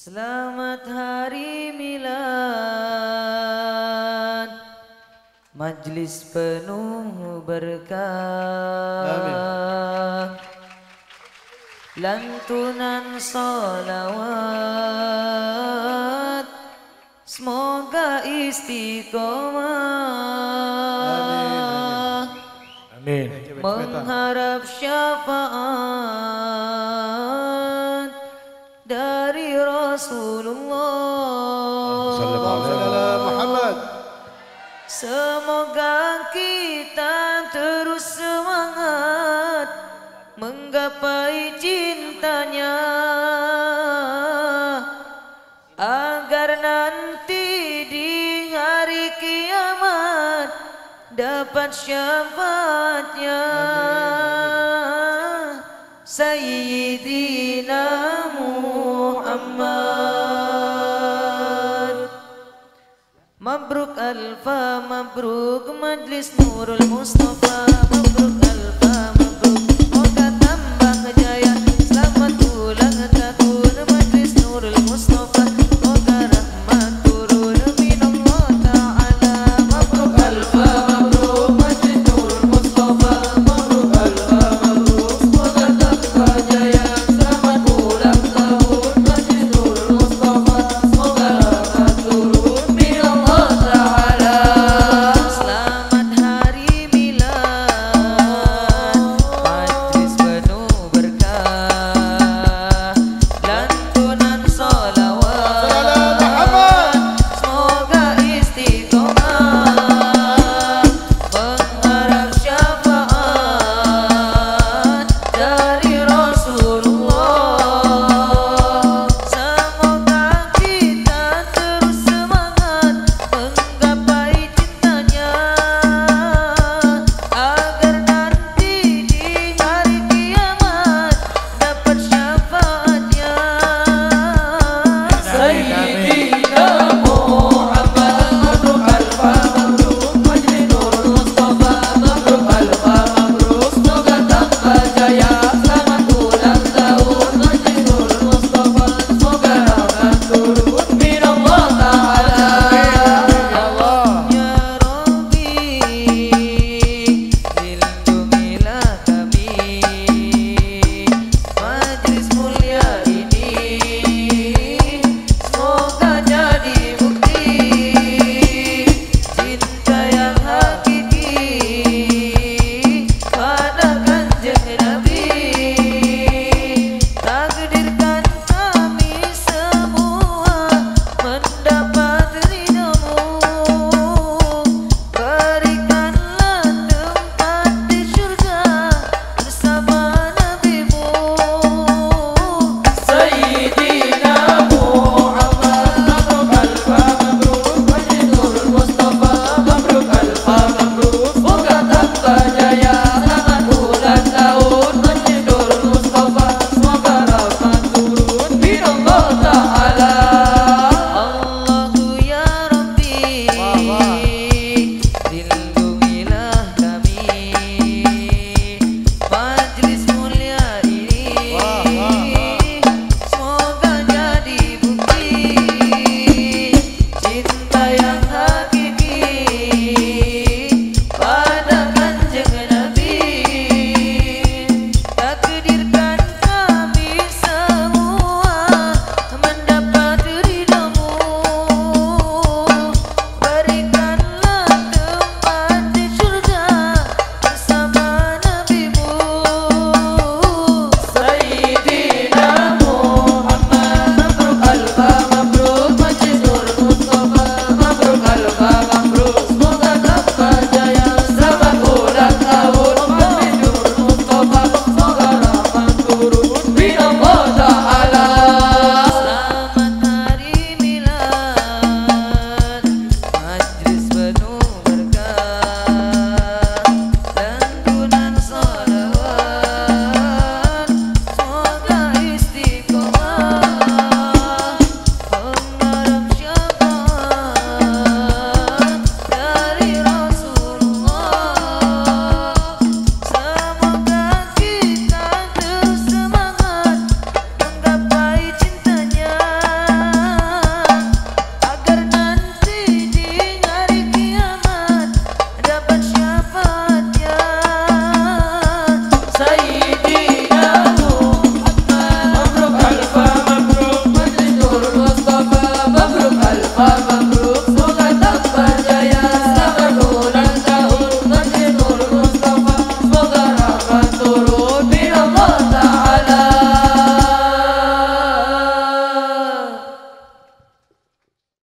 Selamat hari milad. Majlis penuh berkah. Lantunan salawat Semoga istiqomah. Amin. Mengharap syafaat Muhammad. Semoga kita terus semangat menggapai cintanya agar nanti di hari kiamat dapat syafaatnya سيدنا محمد. مبروك ألف مبروك مجلس نور المصطفى مبروك Oh.